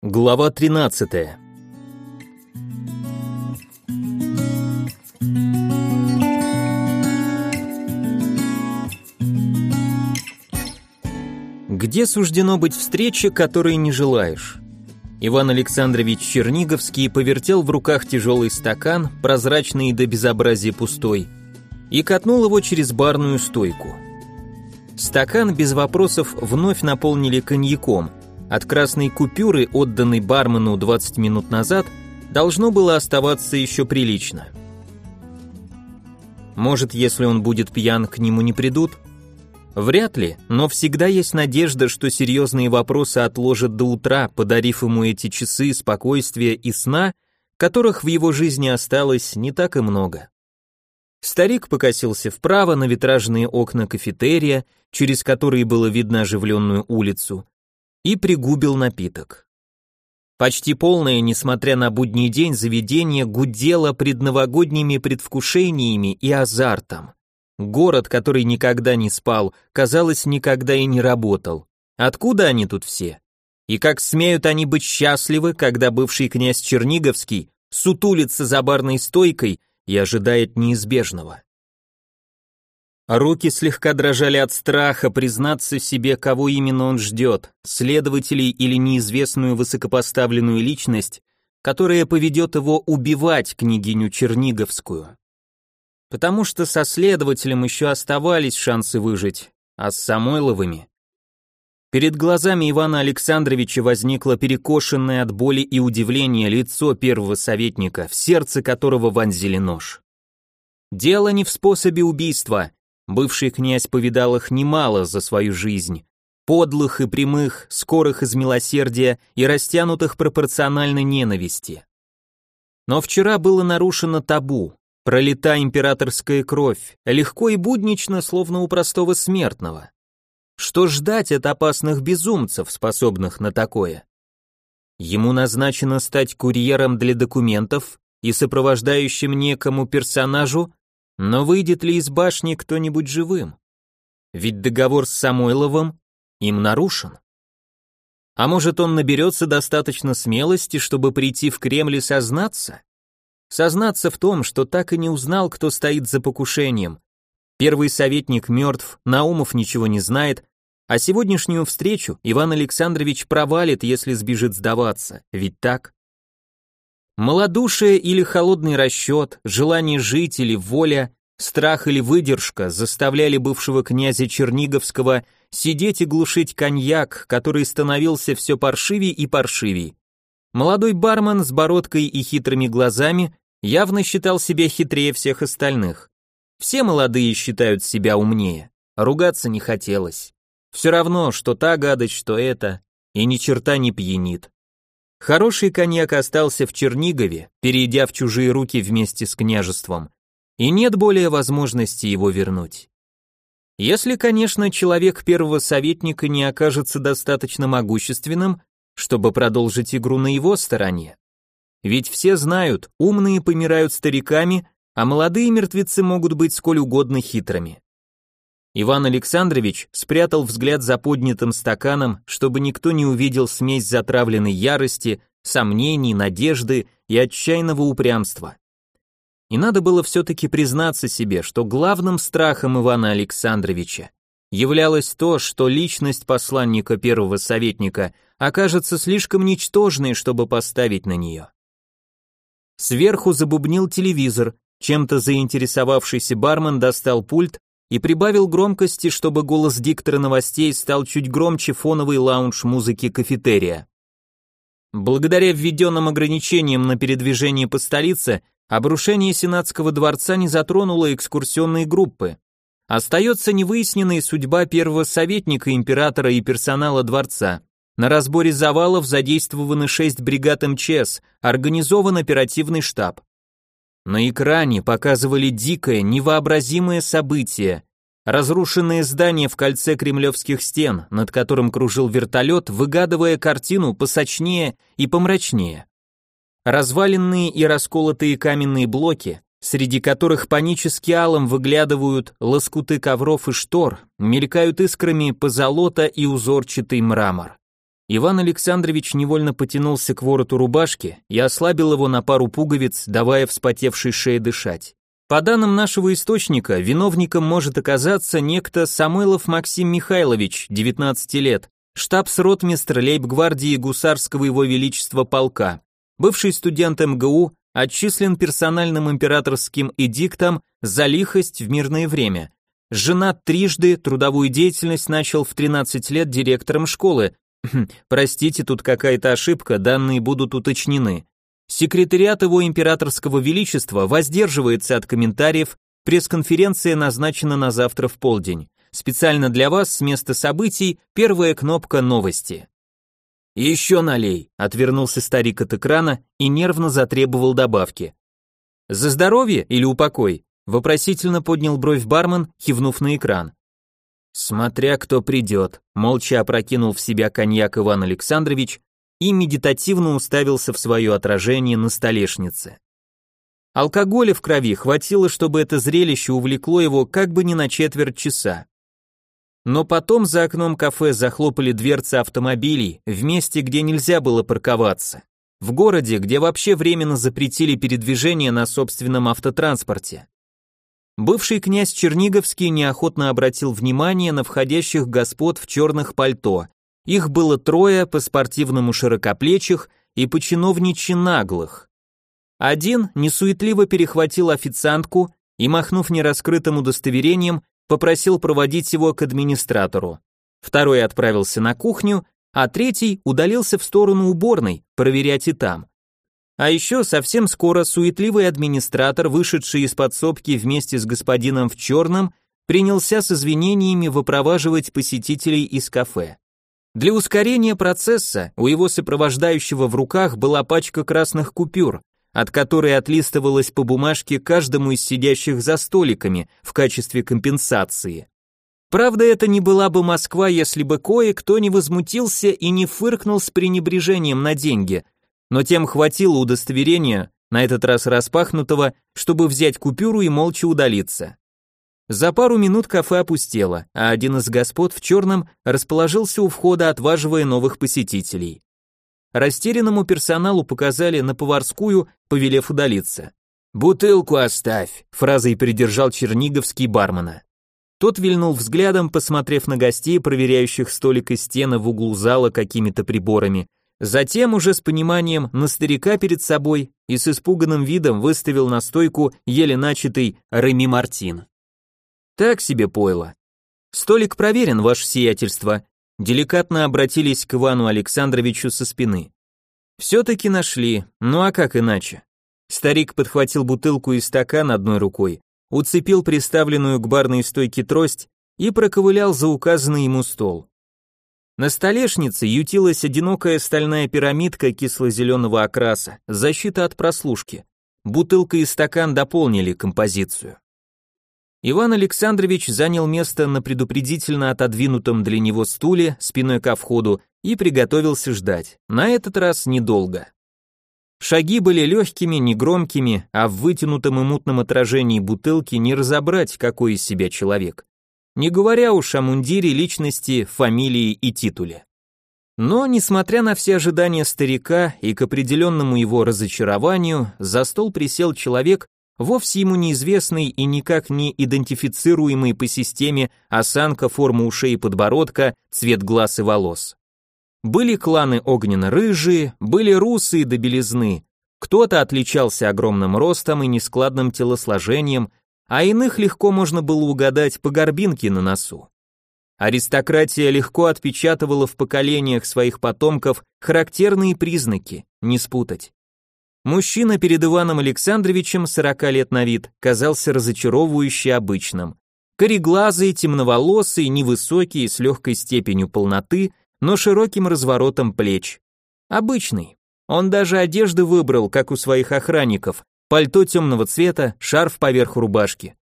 Глава 13. Где суждено быть встрече, которой не желаешь? Иван Александрович Черниговский повертел в руках тяжелый стакан, прозрачный до безобразия пустой, и катнул его через барную стойку. Стакан без вопросов вновь наполнили коньяком – от красной купюры, отданной бармену 20 минут назад, должно было оставаться еще прилично. Может, если он будет пьян, к нему не придут? Вряд ли, но всегда есть надежда, что серьезные вопросы отложат до утра, подарив ему эти часы спокойствия и сна, которых в его жизни осталось не так и много. Старик покосился вправо на витражные окна кафетерия, через которые было видно оживленную улицу, и пригубил напиток. Почти полное, несмотря на будний день, заведение гудело предновогодними предвкушениями и азартом. Город, который никогда не спал, казалось, никогда и не работал. Откуда они тут все? И как смеют они быть счастливы, когда бывший князь Черниговский сутулится за барной стойкой и ожидает неизбежного? Руки слегка дрожали от страха признаться себе, кого именно он ждет, следователей или неизвестную высокопоставленную личность, которая поведет его убивать княгиню Черниговскую. Потому что со следователем еще оставались шансы выжить, а с Самойловыми... Перед глазами Ивана Александровича возникло перекошенное от боли и удивления лицо первого советника, в сердце которого вонзили нож. Дело не в способе убийства, Бывший князь повидал их немало за свою жизнь. Подлых и прямых, скорых из милосердия и растянутых пропорционально ненависти. Но вчера было нарушено табу, пролита императорская кровь, легко и буднично, словно у простого смертного. Что ждать от опасных безумцев, способных на такое? Ему назначено стать курьером для документов и сопровождающим некому персонажу, но выйдет ли из башни кто-нибудь живым? Ведь договор с Самойловым им нарушен. А может, он наберется достаточно смелости, чтобы прийти в Кремль и сознаться? Сознаться в том, что так и не узнал, кто стоит за покушением. Первый советник мертв, Наумов ничего не знает, а сегодняшнюю встречу Иван Александрович провалит, если сбежит сдаваться, ведь так? Молодушие или холодный расчет, желание жить или воля, страх или выдержка заставляли бывшего князя Черниговского сидеть и глушить коньяк, который становился все паршивей и паршивей. Молодой бармен с бородкой и хитрыми глазами явно считал себя хитрее всех остальных. Все молодые считают себя умнее, ругаться не хотелось. Все равно, что та гадость, что это, и ни черта не пьянит. Хороший коньяк остался в Чернигове, перейдя в чужие руки вместе с княжеством, и нет более возможности его вернуть. Если, конечно, человек первого советника не окажется достаточно могущественным, чтобы продолжить игру на его стороне. Ведь все знают, умные помирают стариками, а молодые мертвецы могут быть сколь угодно хитрыми. Иван Александрович спрятал взгляд за поднятым стаканом, чтобы никто не увидел смесь затравленной ярости, сомнений, надежды и отчаянного упрямства. И надо было все-таки признаться себе, что главным страхом Ивана Александровича являлось то, что личность посланника первого советника окажется слишком ничтожной, чтобы поставить на нее. Сверху забубнил телевизор, чем-то заинтересовавшийся бармен достал пульт и прибавил громкости, чтобы голос диктора новостей стал чуть громче фоновой лаунж-музыки кафетерия. Благодаря введенным ограничениям на передвижение по столице, обрушение Сенатского дворца не затронуло экскурсионные группы. Остается невыясненной судьба первого советника императора и персонала дворца. На разборе завалов задействованы шесть бригад МЧС, организован оперативный штаб. На экране показывали дикое, невообразимое событие. Разрушенное здание в кольце кремлевских стен, над которым кружил вертолет, выгадывая картину посочнее и помрачнее. Разваленные и расколотые каменные блоки, среди которых панически алым выглядывают лоскуты ковров и штор, мелькают искрами позолота и узорчатый мрамор. Иван Александрович невольно потянулся к вороту рубашки и ослабил его на пару пуговиц, давая вспотевшей шее дышать. По данным нашего источника, виновником может оказаться некто Самойлов Максим Михайлович, 19 лет, штабс-ротмистр лейб-гвардии гусарского его величества полка, бывший студент МГУ, отчислен персональным императорским эдиктом за лихость в мирное время. Женат трижды, трудовую деятельность начал в 13 лет директором школы. Простите, тут какая-то ошибка, данные будут уточнены. Секретариат его императорского величества воздерживается от комментариев, пресс-конференция назначена на завтра в полдень. Специально для вас с места событий первая кнопка новости. «Еще налей», — отвернулся старик от экрана и нервно затребовал добавки. «За здоровье или упокой?» — вопросительно поднял бровь бармен, кивнув на экран. «Смотря кто придет», — молча опрокинул в себя коньяк Иван Александрович и медитативно уставился в свое отражение на столешнице. Алкоголя в крови хватило, чтобы это зрелище увлекло его как бы не на четверть часа. Но потом за окном кафе захлопали дверцы автомобилей в месте, где нельзя было парковаться. В городе, где вообще временно запретили передвижение на собственном автотранспорте. Бывший князь Черниговский неохотно обратил внимание на входящих господ в черных пальто, их было трое по-спортивному широкоплечих и по-чиновничьи наглых. Один несуетливо перехватил официантку и, махнув нераскрытым удостоверением, попросил проводить его к администратору. Второй отправился на кухню, а третий удалился в сторону уборной, проверять и там. А еще совсем скоро суетливый администратор, вышедший из подсобки вместе с господином в черном, принялся с извинениями выпроваживать посетителей из кафе. Для ускорения процесса у его сопровождающего в руках была пачка красных купюр, от которой отлистывалась по бумажке каждому из сидящих за столиками в качестве компенсации. Правда, это не была бы Москва, если бы кое-кто не возмутился и не фыркнул с пренебрежением на деньги, но тем хватило удостоверения, на этот раз распахнутого, чтобы взять купюру и молча удалиться. За пару минут кафе опустело, а один из господ в черном расположился у входа, отваживая новых посетителей. Растерянному персоналу показали на поварскую, повелев удалиться. «Бутылку оставь», — фразой придержал черниговский бармена. Тот вильнул взглядом, посмотрев на гостей, проверяющих столик и стены в углу зала какими-то приборами, затем уже с пониманием на старика перед собой и с испуганным видом выставил на стойку еле начатый Реми Мартин. Так себе пойло. Столик проверен, ваше сиятельство. Деликатно обратились к Ивану Александровичу со спины. Все-таки нашли, ну а как иначе? Старик подхватил бутылку и стакан одной рукой, уцепил приставленную к барной стойке трость и проковылял за указанный ему стол. На столешнице ютилась одинокая стальная пирамидка кисло-зеленого окраса, защита от прослушки. Бутылка и стакан дополнили композицию. Иван Александрович занял место на предупредительно отодвинутом для него стуле спиной ко входу и приготовился ждать. На этот раз недолго. Шаги были легкими, негромкими, а в вытянутом и мутном отражении бутылки не разобрать, какой из себя человек. Не говоря уж о мундире, личности, фамилии и титуле. Но, несмотря на все ожидания старика и к определенному его разочарованию, за стол присел человек, вовсе ему неизвестный и никак не идентифицируемый по системе осанка, форма ушей и подбородка, цвет глаз и волос. Были кланы огненно-рыжие, были русые до белизны, кто-то отличался огромным ростом и нескладным телосложением, а иных легко можно было угадать по горбинке на носу. Аристократия легко отпечатывала в поколениях своих потомков характерные признаки, не спутать. Мужчина перед Иваном Александровичем, 40 лет на вид, казался разочаровывающе обычным. Кореглазый, темноволосый, невысокий, с легкой степенью полноты, но широким разворотом плеч. Обычный. Он даже одежды выбрал, как у своих охранников, пальто темного цвета, шарф поверх рубашки.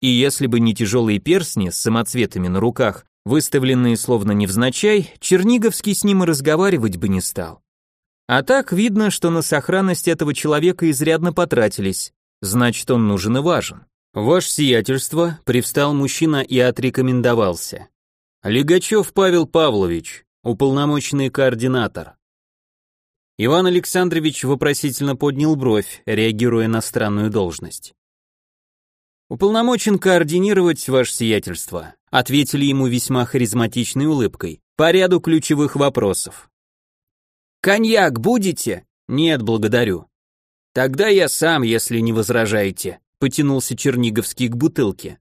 И если бы не тяжелые перстни с самоцветами на руках, выставленные словно невзначай, Черниговский с ним и разговаривать бы не стал. А так видно, что на сохранность этого человека изрядно потратились, значит он нужен и важен. Ваше сиятельство, привстал мужчина и отрекомендовался. Легачев Павел Павлович, уполномоченный координатор. Иван Александрович вопросительно поднял бровь, реагируя на странную должность. «Уполномочен координировать ваше сиятельство», ответили ему весьма харизматичной улыбкой, по ряду ключевых вопросов. «Коньяк будете?» «Нет, благодарю». «Тогда я сам, если не возражаете», потянулся Черниговский к бутылке.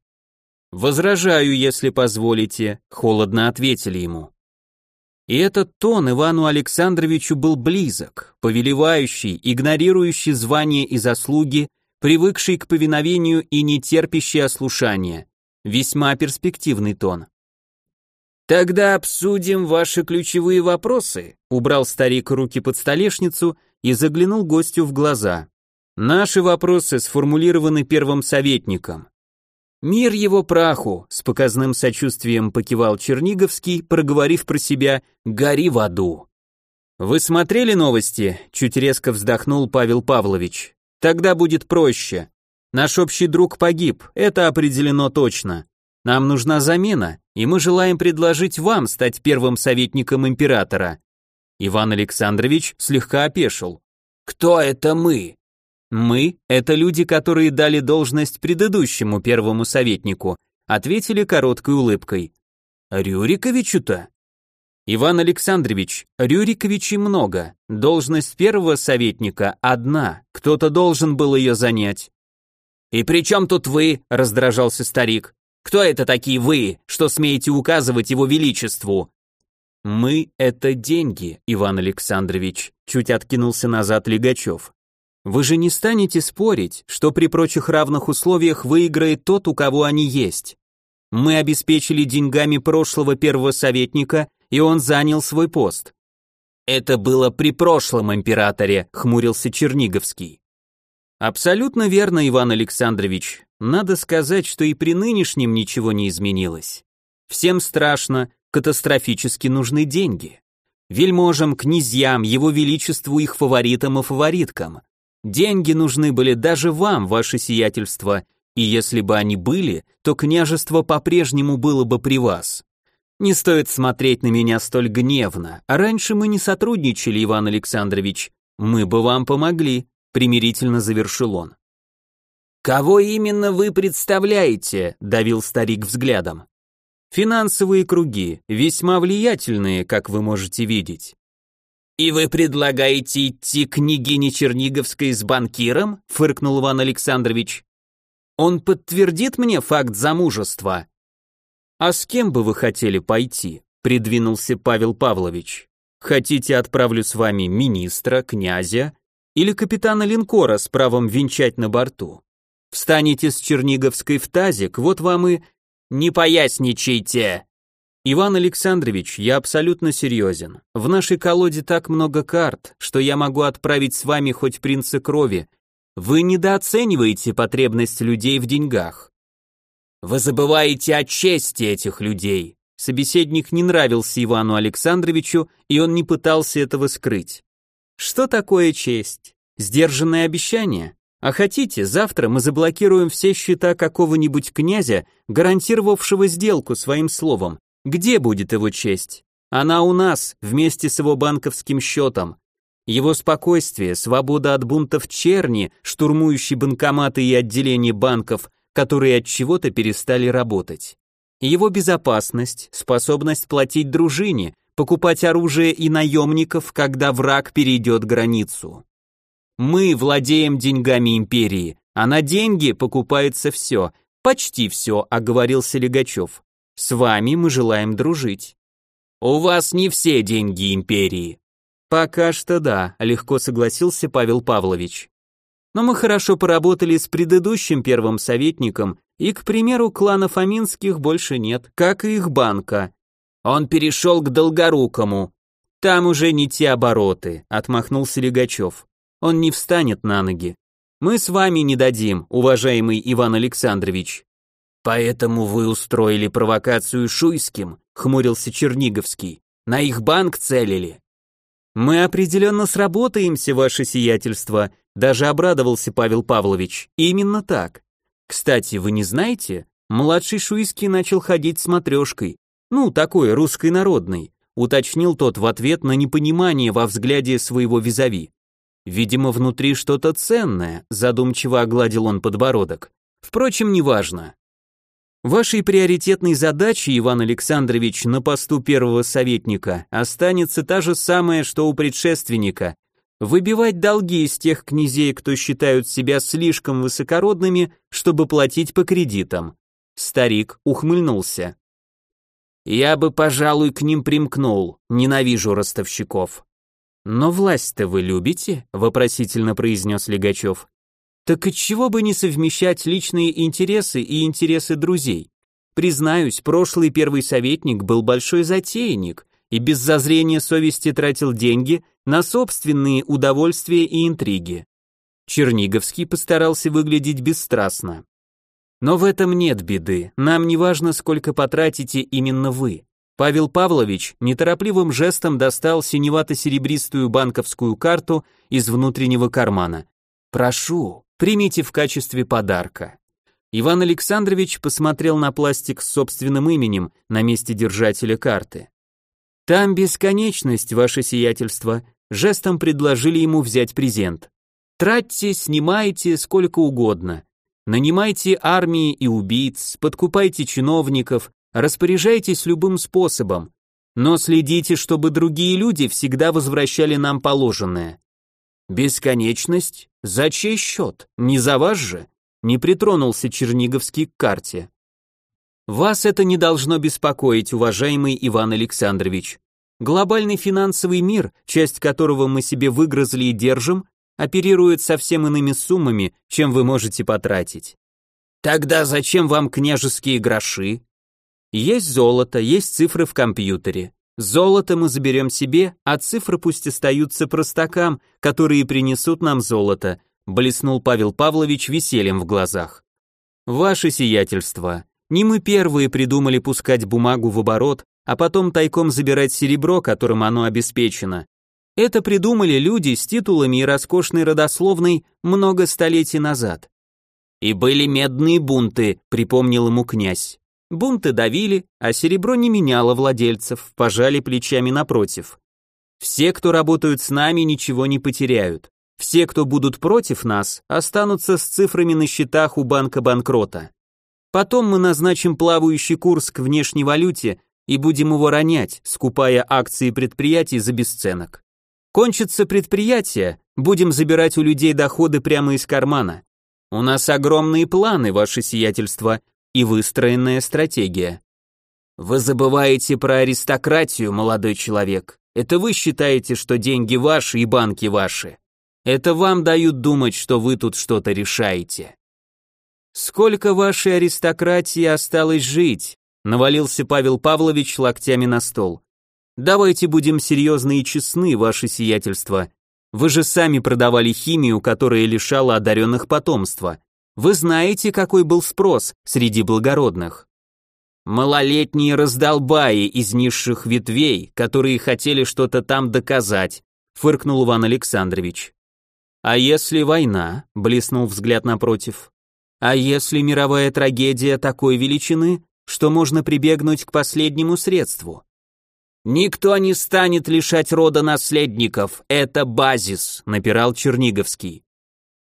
«Возражаю, если позволите», холодно ответили ему. И этот тон Ивану Александровичу был близок, повелевающий, игнорирующий звания и заслуги, привыкший к повиновению и не терпящий ослушания. Весьма перспективный тон. «Тогда обсудим ваши ключевые вопросы», убрал старик руки под столешницу и заглянул гостю в глаза. «Наши вопросы сформулированы первым советником. «Мир его праху!» — с показным сочувствием покивал Черниговский, проговорив про себя «Гори в аду!» «Вы смотрели новости?» — чуть резко вздохнул Павел Павлович. «Тогда будет проще. Наш общий друг погиб, это определено точно. Нам нужна замена, и мы желаем предложить вам стать первым советником императора». Иван Александрович слегка опешил. «Кто это мы?» Мы – это люди, которые дали должность предыдущему первому советнику, ответили короткой улыбкой. Рюриковичу-то? Иван Александрович, Рюриковичей много, должность первого советника одна, кто-то должен был ее занять. «И при чем тут вы?» – раздражался старик. «Кто это такие вы, что смеете указывать его величеству?» «Мы – это деньги, Иван Александрович», – чуть откинулся назад Легачев. Вы же не станете спорить, что при прочих равных условиях выиграет тот, у кого они есть. Мы обеспечили деньгами прошлого первого советника, и он занял свой пост. Это было при прошлом императоре, хмурился Черниговский. Абсолютно верно, Иван Александрович. Надо сказать, что и при нынешнем ничего не изменилось. Всем страшно, катастрофически нужны деньги. Вельможам, князьям, его величеству, их фаворитам и фавориткам. Деньги нужны были даже вам, ваше сиятельство, и если бы они были, то княжество по-прежнему было бы при вас. Не стоит смотреть на меня столь гневно. Раньше мы не сотрудничали, Иван Александрович. Мы бы вам помогли, примирительно завершил он. Кого именно вы представляете? давил старик взглядом. Финансовые круги, весьма влиятельные, как вы можете видеть. «И вы предлагаете идти к княгине Черниговской с банкиром?» — фыркнул Иван Александрович. «Он подтвердит мне факт замужества». «А с кем бы вы хотели пойти?» — придвинулся Павел Павлович. «Хотите, отправлю с вами министра, князя или капитана линкора с правом венчать на борту? Встанете с Черниговской в тазик, вот вам и...» «Не поясничайте!» Иван Александрович, я абсолютно серьезен. В нашей колоде так много карт, что я могу отправить с вами хоть принца крови. Вы недооцениваете потребность людей в деньгах. Вы забываете о чести этих людей. Собеседник не нравился Ивану Александровичу, и он не пытался этого скрыть. Что такое честь? Сдержанное обещание? А хотите, завтра мы заблокируем все счета какого-нибудь князя, гарантировавшего сделку своим словом, где будет его честь? Она у нас, вместе с его банковским счетом. Его спокойствие, свобода от бунтов черни, штурмующей банкоматы и отделения банков, которые от чего-то перестали работать. Его безопасность, способность платить дружине, покупать оружие и наемников, когда враг перейдет границу. Мы владеем деньгами империи, а на деньги покупается все, почти все, оговорился Легачев. С вами мы желаем дружить. У вас не все деньги империи. Пока что да, легко согласился Павел Павлович. Но мы хорошо поработали с предыдущим первым советником, и, к примеру, клана Фоминских больше нет, как и их банка. Он перешел к Долгорукому. Там уже не те обороты, отмахнулся Легачев. Он не встанет на ноги. Мы с вами не дадим, уважаемый Иван Александрович. «Поэтому вы устроили провокацию Шуйским», — хмурился Черниговский. «На их банк целили». «Мы определенно сработаемся, ваше сиятельство», — даже обрадовался Павел Павлович. «Именно так. Кстати, вы не знаете, младший Шуйский начал ходить с матрешкой. Ну, такой, русской народной. уточнил тот в ответ на непонимание во взгляде своего визави. Видимо, внутри что-то ценное, задумчиво огладил он подбородок. Впрочем, неважно. Вашей приоритетной задачей, Иван Александрович, на посту первого советника останется та же самая, что у предшественника – выбивать долги из тех князей, кто считают себя слишком высокородными, чтобы платить по кредитам. Старик ухмыльнулся. Я бы, пожалуй, к ним примкнул, ненавижу ростовщиков. Но власть-то вы любите? вопросительно произнес Легачев. Так и чего бы не совмещать личные интересы и интересы друзей? Признаюсь, прошлый первый советник был большой затейник и без зазрения совести тратил деньги на собственные удовольствия и интриги. Черниговский постарался выглядеть бесстрастно. Но в этом нет беды, нам не важно, сколько потратите именно вы. Павел Павлович неторопливым жестом достал синевато-серебристую банковскую карту из внутреннего кармана. Прошу, примите в качестве подарка. Иван Александрович посмотрел на пластик с собственным именем на месте держателя карты. Там бесконечность, ваше сиятельство, жестом предложили ему взять презент. Тратьте, снимайте сколько угодно. Нанимайте армии и убийц, подкупайте чиновников, распоряжайтесь любым способом, но следите, чтобы другие люди всегда возвращали нам положенное. Бесконечность? За чей счет? Не за вас же? Не притронулся Черниговский к карте. Вас это не должно беспокоить, уважаемый Иван Александрович. Глобальный финансовый мир, часть которого мы себе выгрызли и держим, оперирует совсем иными суммами, чем вы можете потратить. Тогда зачем вам княжеские гроши? Есть золото, есть цифры в компьютере. Золото мы заберем себе, а цифры пусть остаются простакам, которые принесут нам золото, блеснул Павел Павлович весельем в глазах. Ваше сиятельство, не мы первые придумали пускать бумагу в оборот, а потом тайком забирать серебро, которым оно обеспечено. Это придумали люди с титулами и роскошной родословной много столетий назад. И были медные бунты, припомнил ему князь. Бунты давили, а серебро не меняло владельцев, пожали плечами напротив. Все, кто работают с нами, ничего не потеряют. Все, кто будут против нас, останутся с цифрами на счетах у банка банкрота. Потом мы назначим плавающий курс к внешней валюте и будем его ронять, скупая акции предприятий за бесценок. Кончится предприятие, будем забирать у людей доходы прямо из кармана. У нас огромные планы, ваше сиятельство, и выстроенная стратегия. Вы забываете про аристократию, молодой человек. Это вы считаете, что деньги ваши и банки ваши. Это вам дают думать, что вы тут что-то решаете. Сколько вашей аристократии осталось жить? Навалился Павел Павлович локтями на стол. Давайте будем серьезны и честны, ваше сиятельство. Вы же сами продавали химию, которая лишала одаренных потомства. Вы знаете, какой был спрос среди благородных. Малолетние раздолбаи из низших ветвей, которые хотели что-то там доказать, фыркнул Иван Александрович. А если война, блеснул взгляд напротив. А если мировая трагедия такой величины, что можно прибегнуть к последнему средству? Никто не станет лишать рода наследников, это базис, напирал Черниговский.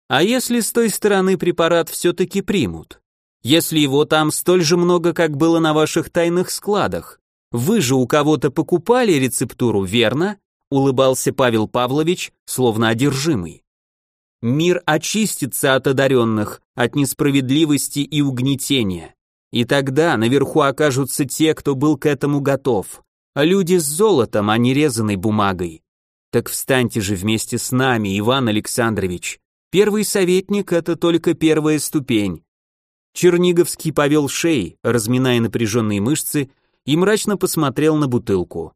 А если с той стороны препарат все-таки примут? Если его там столь же много, как было на ваших тайных складах? Вы же у кого-то покупали рецептуру, верно? Улыбался Павел Павлович, словно одержимый. Мир очистится от одаренных, от несправедливости и угнетения. И тогда наверху окажутся те, кто был к этому готов. Люди с золотом, а не резаной бумагой. Так встаньте же вместе с нами, Иван Александрович. Первый советник — это только первая ступень. Черниговский повел шеей, разминая напряженные мышцы, и мрачно посмотрел на бутылку.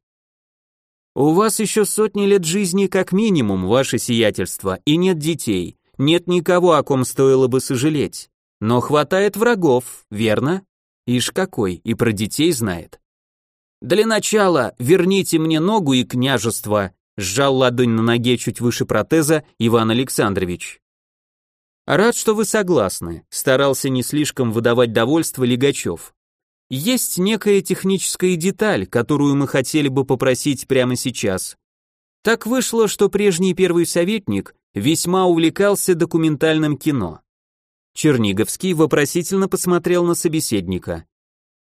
«У вас еще сотни лет жизни как минимум, ваше сиятельство, и нет детей, нет никого, о ком стоило бы сожалеть. Но хватает врагов, верно? Ишь какой, и про детей знает. Для начала верните мне ногу и княжество», сжал ладонь на ноге чуть выше протеза Иван Александрович. Рад, что вы согласны, старался не слишком выдавать довольство Лигачев. Есть некая техническая деталь, которую мы хотели бы попросить прямо сейчас. Так вышло, что прежний первый советник весьма увлекался документальным кино. Черниговский вопросительно посмотрел на собеседника.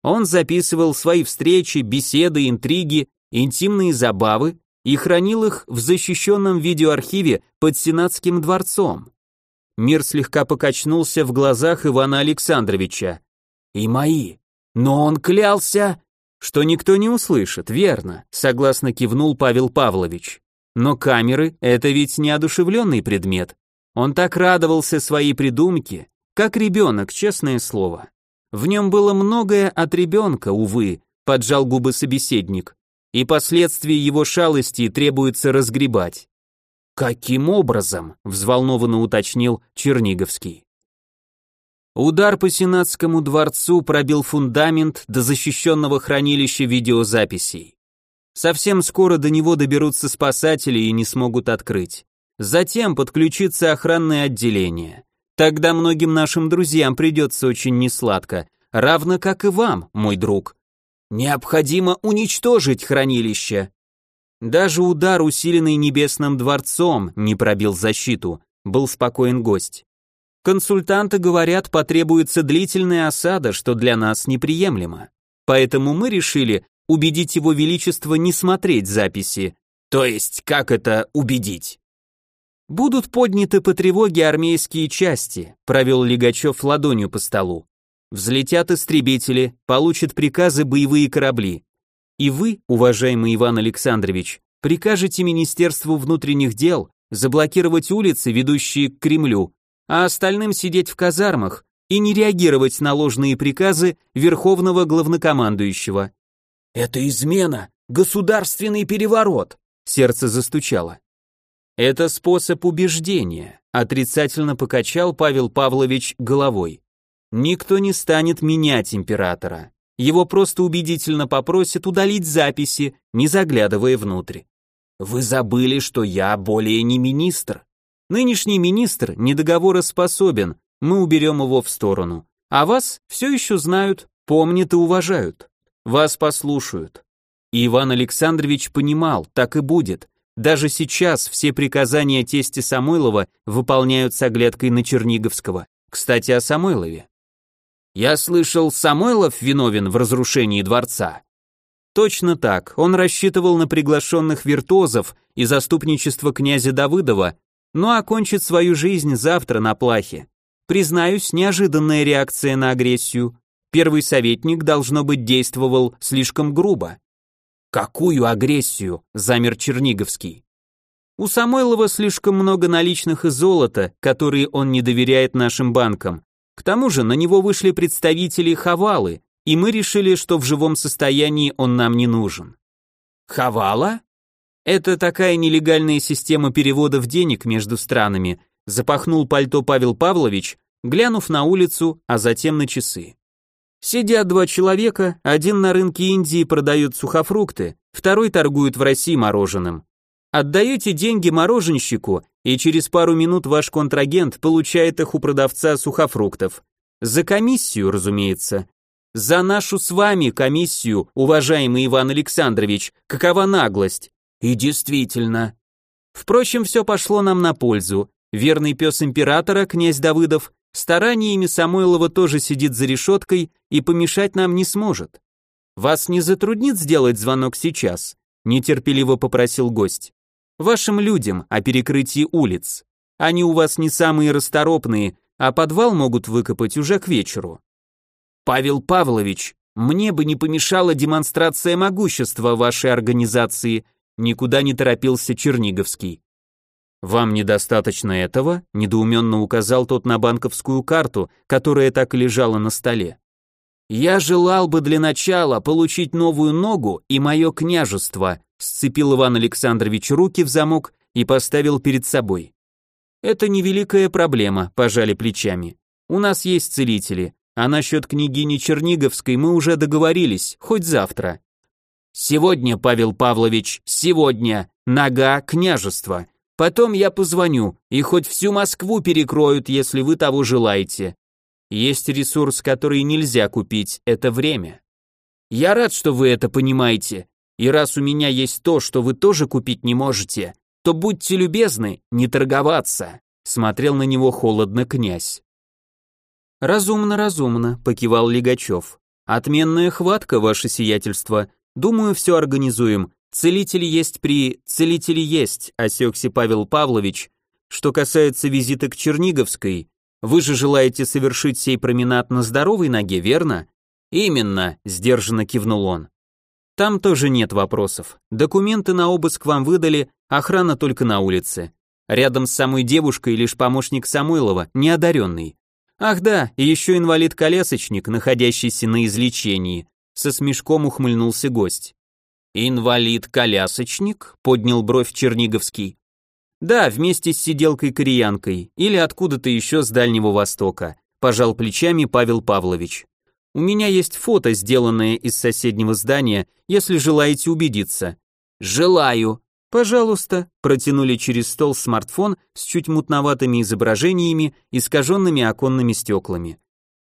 Он записывал свои встречи, беседы, интриги, интимные забавы и хранил их в защищенном видеоархиве под Сенатским дворцом. Мир слегка покачнулся в глазах Ивана Александровича. «И мои. Но он клялся...» «Что никто не услышит, верно», согласно кивнул Павел Павлович. «Но камеры — это ведь неодушевленный предмет. Он так радовался своей придумке, как ребенок, честное слово. В нем было многое от ребенка, увы, поджал губы собеседник, и последствия его шалости требуется разгребать. Каким образом? взволнованно уточнил Черниговский. Удар по Сенатскому дворцу пробил фундамент до защищенного хранилища видеозаписей. Совсем скоро до него доберутся спасатели и не смогут открыть. Затем подключится охранное отделение. Тогда многим нашим друзьям придется очень несладко, равно как и вам, мой друг. Необходимо уничтожить хранилище. Даже удар, усиленный небесным дворцом, не пробил защиту, был спокоен гость. Консультанты говорят, потребуется длительная осада, что для нас неприемлемо. Поэтому мы решили убедить его величество не смотреть записи. То есть, как это убедить? Будут подняты по тревоге армейские части, провел Лигачев ладонью по столу. Взлетят истребители, получат приказы боевые корабли. И вы, уважаемый Иван Александрович, прикажете Министерству внутренних дел заблокировать улицы, ведущие к Кремлю, а остальным сидеть в казармах и не реагировать на ложные приказы Верховного Главнокомандующего. Это измена, государственный переворот, сердце застучало. Это способ убеждения, отрицательно покачал Павел Павлович головой. Никто не станет менять императора. Его просто убедительно попросят удалить записи, не заглядывая внутрь. Вы забыли, что я более не министр. Нынешний министр недоговороспособен, мы уберем его в сторону. А вас все еще знают, помнят и уважают. Вас послушают. И Иван Александрович понимал, так и будет. Даже сейчас все приказания тести Самойлова выполняют с оглядкой на Черниговского. Кстати, о Самойлове. Я слышал, Самойлов виновен в разрушении дворца. Точно так, он рассчитывал на приглашенных виртуозов и заступничество князя Давыдова, но окончит свою жизнь завтра на плахе. Признаюсь, неожиданная реакция на агрессию. Первый советник, должно быть, действовал слишком грубо. Какую агрессию? замер Черниговский. У Самойлова слишком много наличных и золота, которые он не доверяет нашим банкам. К тому же на него вышли представители Хавалы, и мы решили, что в живом состоянии он нам не нужен. Хавала? Это такая нелегальная система переводов денег между странами, запахнул пальто Павел Павлович, глянув на улицу, а затем на часы. Сидят два человека, один на рынке Индии продает сухофрукты, второй торгует в России мороженым. Отдаете деньги мороженщику, и через пару минут ваш контрагент получает их у продавца сухофруктов. За комиссию, разумеется. За нашу с вами комиссию, уважаемый Иван Александрович, какова наглость. И действительно. Впрочем, все пошло нам на пользу. Верный пес императора, князь Давыдов, Стараниями Самойлова тоже сидит за решеткой и помешать нам не сможет. Вас не затруднит сделать звонок сейчас? Нетерпеливо попросил гость. Вашим людям о перекрытии улиц. Они у вас не самые расторопные, а подвал могут выкопать уже к вечеру. Павел Павлович, мне бы не помешала демонстрация могущества вашей организации, никуда не торопился Черниговский. «Вам недостаточно этого?» – недоуменно указал тот на банковскую карту, которая так и лежала на столе. «Я желал бы для начала получить новую ногу и мое княжество», сцепил Иван Александрович руки в замок и поставил перед собой. «Это невеликая проблема», – пожали плечами. «У нас есть целители, а насчет княгини Черниговской мы уже договорились, хоть завтра». «Сегодня, Павел Павлович, сегодня, нога княжества», Потом я позвоню, и хоть всю Москву перекроют, если вы того желаете. Есть ресурс, который нельзя купить, это время. Я рад, что вы это понимаете. И раз у меня есть то, что вы тоже купить не можете, то будьте любезны, не торговаться. Смотрел на него холодно князь. Разумно, разумно, покивал Лигачев. Отменная хватка, ваше сиятельство. Думаю, все организуем. Целители есть при... Целители есть, осекся Павел Павлович. Что касается визита к Черниговской, вы же желаете совершить сей променад на здоровой ноге, верно? Именно, сдержанно кивнул он. Там тоже нет вопросов. Документы на обыск вам выдали, охрана только на улице. Рядом с самой девушкой лишь помощник Самойлова, неодаренный. Ах да, и еще инвалид-колясочник, находящийся на излечении. Со смешком ухмыльнулся гость. «Инвалид-колясочник?» — поднял бровь Черниговский. Да, вместе с сиделкой-кореянкой или откуда-то еще с Дальнего Востока, пожал плечами Павел Павлович. У меня есть фото, сделанное из соседнего здания, если желаете убедиться. Желаю. Пожалуйста, протянули через стол смартфон с чуть мутноватыми изображениями, искаженными оконными стеклами.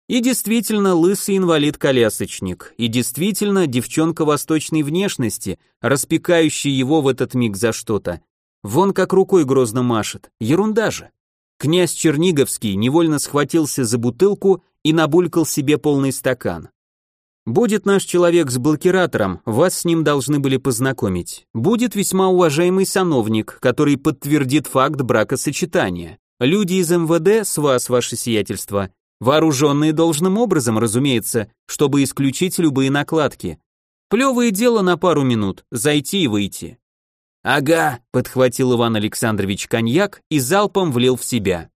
И действительно лысый инвалид-колясочник, и действительно девчонка восточной внешности, распекающая его в этот миг за что-то, Вон как рукой грозно машет. Ерунда же. Князь Черниговский невольно схватился за бутылку и набулькал себе полный стакан. Будет наш человек с блокиратором, вас с ним должны были познакомить. Будет весьма уважаемый сановник, который подтвердит факт бракосочетания. Люди из МВД, с вас, ваше сиятельство, вооруженные должным образом, разумеется, чтобы исключить любые накладки. Плевое дело на пару минут, зайти и выйти. «Ага», — подхватил Иван Александрович коньяк и залпом влил в себя.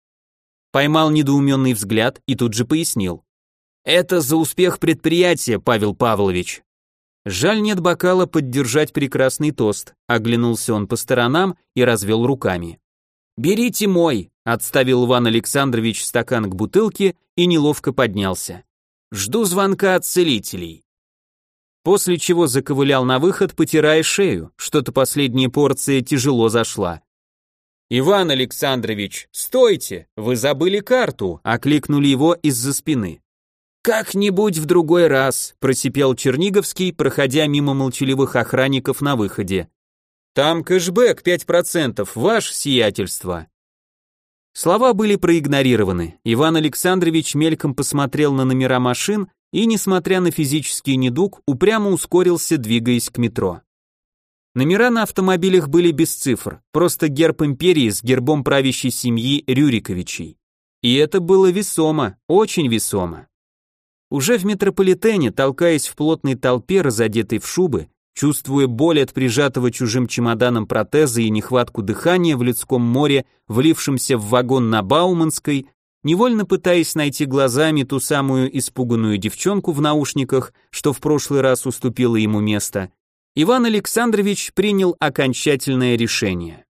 Поймал недоуменный взгляд и тут же пояснил. «Это за успех предприятия, Павел Павлович». Жаль нет бокала поддержать прекрасный тост, оглянулся он по сторонам и развел руками. «Берите мой», — отставил Иван Александрович стакан к бутылке и неловко поднялся. «Жду звонка от целителей» после чего заковылял на выход, потирая шею, что-то последняя порция тяжело зашла. «Иван Александрович, стойте! Вы забыли карту!» — окликнули его из-за спины. «Как-нибудь в другой раз», — просипел Черниговский, проходя мимо молчаливых охранников на выходе. «Там кэшбэк 5%, ваше сиятельство». Слова были проигнорированы. Иван Александрович мельком посмотрел на номера машин и, несмотря на физический недуг, упрямо ускорился, двигаясь к метро. Номера на автомобилях были без цифр, просто герб империи с гербом правящей семьи Рюриковичей. И это было весомо, очень весомо. Уже в метрополитене, толкаясь в плотной толпе, разодетой в шубы, чувствуя боль от прижатого чужим чемоданом протеза и нехватку дыхания в людском море, влившемся в вагон на Бауманской, невольно пытаясь найти глазами ту самую испуганную девчонку в наушниках, что в прошлый раз уступила ему место, Иван Александрович принял окончательное решение.